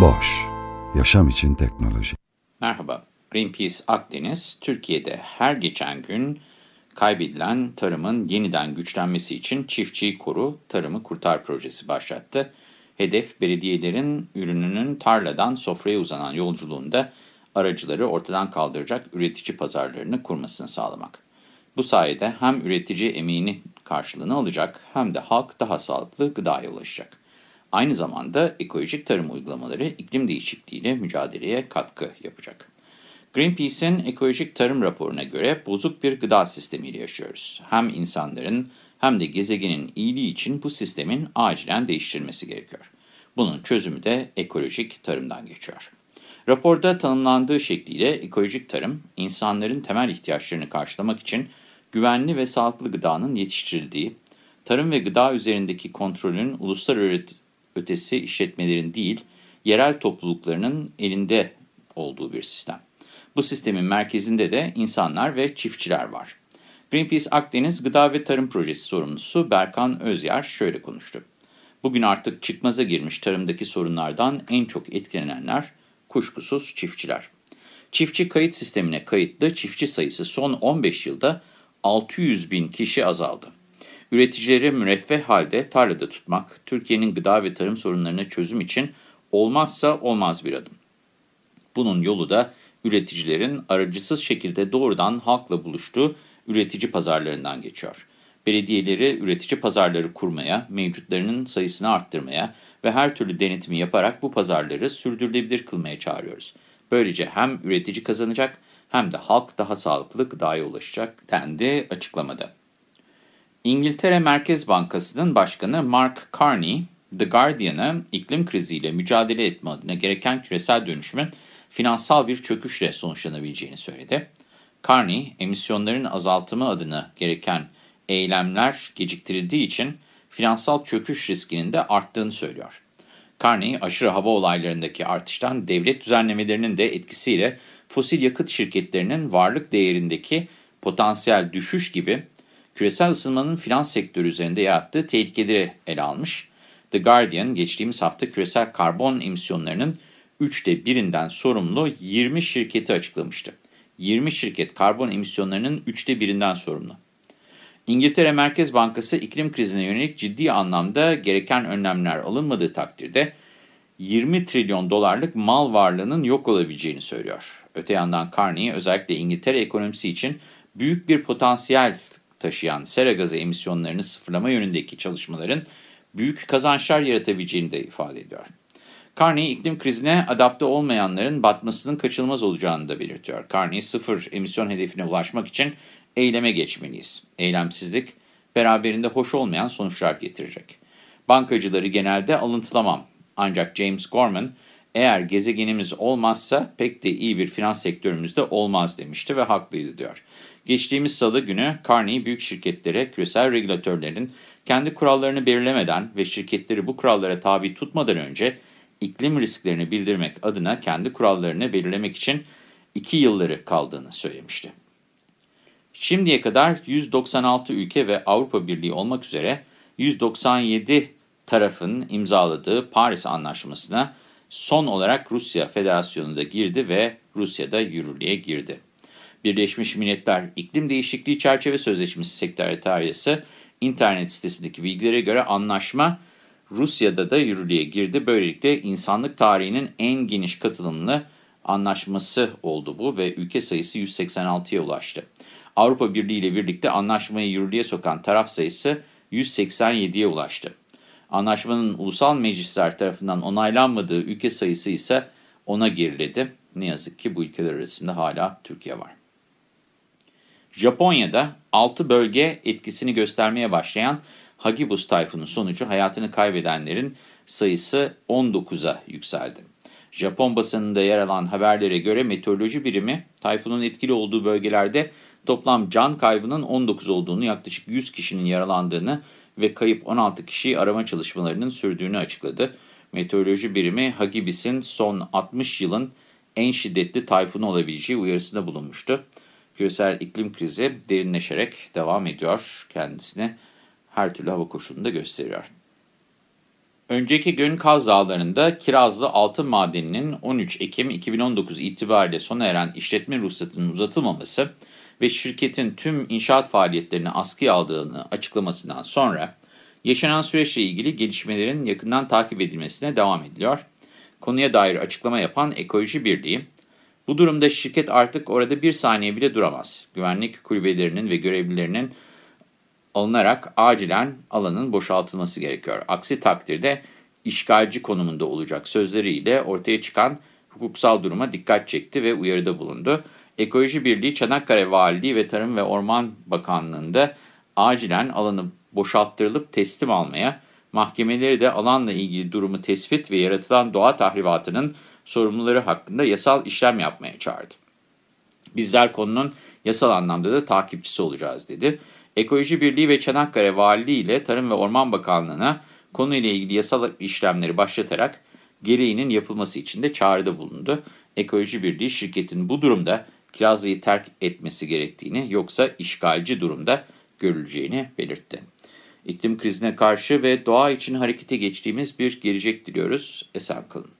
Boş, yaşam için teknoloji. Merhaba, Greenpeace Akdeniz, Türkiye'de her geçen gün kaybedilen tarımın yeniden güçlenmesi için Çiftçiyi Koru, Tarımı Kurtar projesi başlattı. Hedef, belediyelerin ürününün tarladan sofraya uzanan yolculuğunda aracıları ortadan kaldıracak üretici pazarlarını kurmasını sağlamak. Bu sayede hem üretici emeğini karşılığını alacak hem de halk daha sağlıklı gıdaya ulaşacak. Aynı zamanda ekolojik tarım uygulamaları iklim değişikliğiyle mücadeleye katkı yapacak. Greenpeace'in ekolojik tarım raporuna göre bozuk bir gıda sistemiyle yaşıyoruz. Hem insanların hem de gezegenin iyiliği için bu sistemin acilen değiştirilmesi gerekiyor. Bunun çözümü de ekolojik tarımdan geçiyor. Raporda tanımlandığı şekliyle ekolojik tarım, insanların temel ihtiyaçlarını karşılamak için güvenli ve sağlıklı gıdanın yetiştirildiği, tarım ve gıda üzerindeki kontrolün uluslararası ötesi işletmelerin değil, yerel topluluklarının elinde olduğu bir sistem. Bu sistemin merkezinde de insanlar ve çiftçiler var. Greenpeace Akdeniz Gıda ve Tarım Projesi sorumlusu Berkan Özyer şöyle konuştu. Bugün artık çıkmaza girmiş tarımdaki sorunlardan en çok etkilenenler kuşkusuz çiftçiler. Çiftçi kayıt sistemine kayıtlı çiftçi sayısı son 15 yılda 600 bin kişi azaldı. Üreticileri müreffeh halde tarlada tutmak, Türkiye'nin gıda ve tarım sorunlarına çözüm için olmazsa olmaz bir adım. Bunun yolu da üreticilerin aracısız şekilde doğrudan halkla buluştuğu üretici pazarlarından geçiyor. Belediyeleri üretici pazarları kurmaya, mevcutlarının sayısını arttırmaya ve her türlü denetimi yaparak bu pazarları sürdürülebilir kılmaya çağırıyoruz. Böylece hem üretici kazanacak hem de halk daha sağlıklı gıdaya ulaşacak dendi açıklamada. İngiltere Merkez Bankası'nın başkanı Mark Carney, The Guardian'a iklim kriziyle mücadele etme adına gereken küresel dönüşümün finansal bir çöküşle sonuçlanabileceğini söyledi. Carney, emisyonların azaltımı adına gereken eylemler geciktirildiği için finansal çöküş riskinin de arttığını söylüyor. Carney, aşırı hava olaylarındaki artıştan devlet düzenlemelerinin de etkisiyle fosil yakıt şirketlerinin varlık değerindeki potansiyel düşüş gibi küresel ısınmanın finans sektörü üzerinde yarattığı tehlikeleri ele almış. The Guardian geçtiğimiz hafta küresel karbon emisyonlarının üçte birinden sorumlu 20 şirketi açıklamıştı. 20 şirket karbon emisyonlarının üçte birinden sorumlu. İngiltere Merkez Bankası iklim krizine yönelik ciddi anlamda gereken önlemler alınmadığı takdirde 20 trilyon dolarlık mal varlığının yok olabileceğini söylüyor. Öte yandan Carney özellikle İngiltere ekonomisi için büyük bir potansiyel taşıyan sera gazı emisyonlarını sıfırlama yönündeki çalışmaların büyük kazançlar yaratabileceğini de ifade ediyor. Carney iklim krizine adapte olmayanların batmasının kaçınılmaz olacağını da belirtiyor. Carney sıfır emisyon hedefine ulaşmak için eyleme geçmeliyiz. Eylemsizlik beraberinde hoş olmayan sonuçlar getirecek. Bankacıları genelde alıntılamam. Ancak James Gorman eğer gezegenimiz olmazsa pek de iyi bir finans sektörümüzde olmaz demişti ve haklıydı diyor. Geçtiğimiz salı günü Carney büyük şirketlere küresel regülatörlerin kendi kurallarını belirlemeden ve şirketleri bu kurallara tabi tutmadan önce iklim risklerini bildirmek adına kendi kurallarını belirlemek için iki yılları kaldığını söylemişti. Şimdiye kadar 196 ülke ve Avrupa Birliği olmak üzere 197 tarafın imzaladığı Paris Anlaşması'na son olarak Rusya Federasyonu da girdi ve Rusya'da yürürlüğe girdi. Birleşmiş Milletler İklim Değişikliği Çerçeve Sözleşmesi Sekreteriyası internet sitesindeki bilgilere göre anlaşma Rusya'da da yürürlüğe girdi. Böylelikle insanlık tarihinin en geniş katılımlı anlaşması oldu bu ve ülke sayısı 186'ya ulaştı. Avrupa Birliği ile birlikte anlaşmayı yürürlüğe sokan taraf sayısı 187'ye ulaştı. Anlaşmanın ulusal meclisler tarafından onaylanmadığı ülke sayısı ise ona geriledi. Ne yazık ki bu ülkeler arasında hala Türkiye var. Japonya'da 6 bölge etkisini göstermeye başlayan Hagibus tayfunu sonucu hayatını kaybedenlerin sayısı 19'a yükseldi. Japon basınında yer alan haberlere göre meteoroloji birimi tayfunun etkili olduğu bölgelerde toplam can kaybının 19 olduğunu, yaklaşık 100 kişinin yaralandığını ve kayıp 16 kişiyi arama çalışmalarının sürdüğünü açıkladı. Meteoroloji birimi Hagibis'in son 60 yılın en şiddetli tayfunu olabileceği uyarısında bulunmuştu. Küresel iklim krizi derinleşerek devam ediyor. Kendisine her türlü hava koşulunda gösteriyor. Önceki gün Kaz Dağları'nda Kirazlı Altın Madeni'nin 13 Ekim 2019 itibariyle sona eren işletme ruhsatının uzatılmaması ve şirketin tüm inşaat faaliyetlerini askıya aldığını açıklamasından sonra yaşanan süreçle ilgili gelişmelerin yakından takip edilmesine devam ediliyor. Konuya dair açıklama yapan Ekoloji Birliği, bu durumda şirket artık orada bir saniye bile duramaz. Güvenlik kulübelerinin ve görevlilerinin alınarak acilen alanın boşaltılması gerekiyor. Aksi takdirde işgalci konumunda olacak sözleriyle ortaya çıkan hukuksal duruma dikkat çekti ve uyarıda bulundu. Ekoloji Birliği, Çanakkale Valiliği ve Tarım ve Orman Bakanlığı'nda acilen alanı boşalttırılıp teslim almaya, mahkemeleri de alanla ilgili durumu tespit ve yaratılan doğa tahribatının sorumluları hakkında yasal işlem yapmaya çağırdı. Bizler konunun yasal anlamda da takipçisi olacağız dedi. Ekoloji Birliği ve Çanakkale Valiliği ile Tarım ve Orman Bakanlığı'na konuyla ilgili yasal işlemleri başlatarak gereğinin yapılması için de çağrıda bulundu. Ekoloji Birliği şirketin bu durumda Kirazlı'yı terk etmesi gerektiğini yoksa işgalci durumda görüleceğini belirtti. İklim krizine karşı ve doğa için harekete geçtiğimiz bir gelecek diliyoruz. Esen kalın.